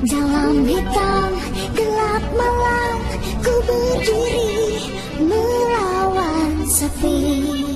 Dalam hitam gelap malam ku berdiri melawan sepi.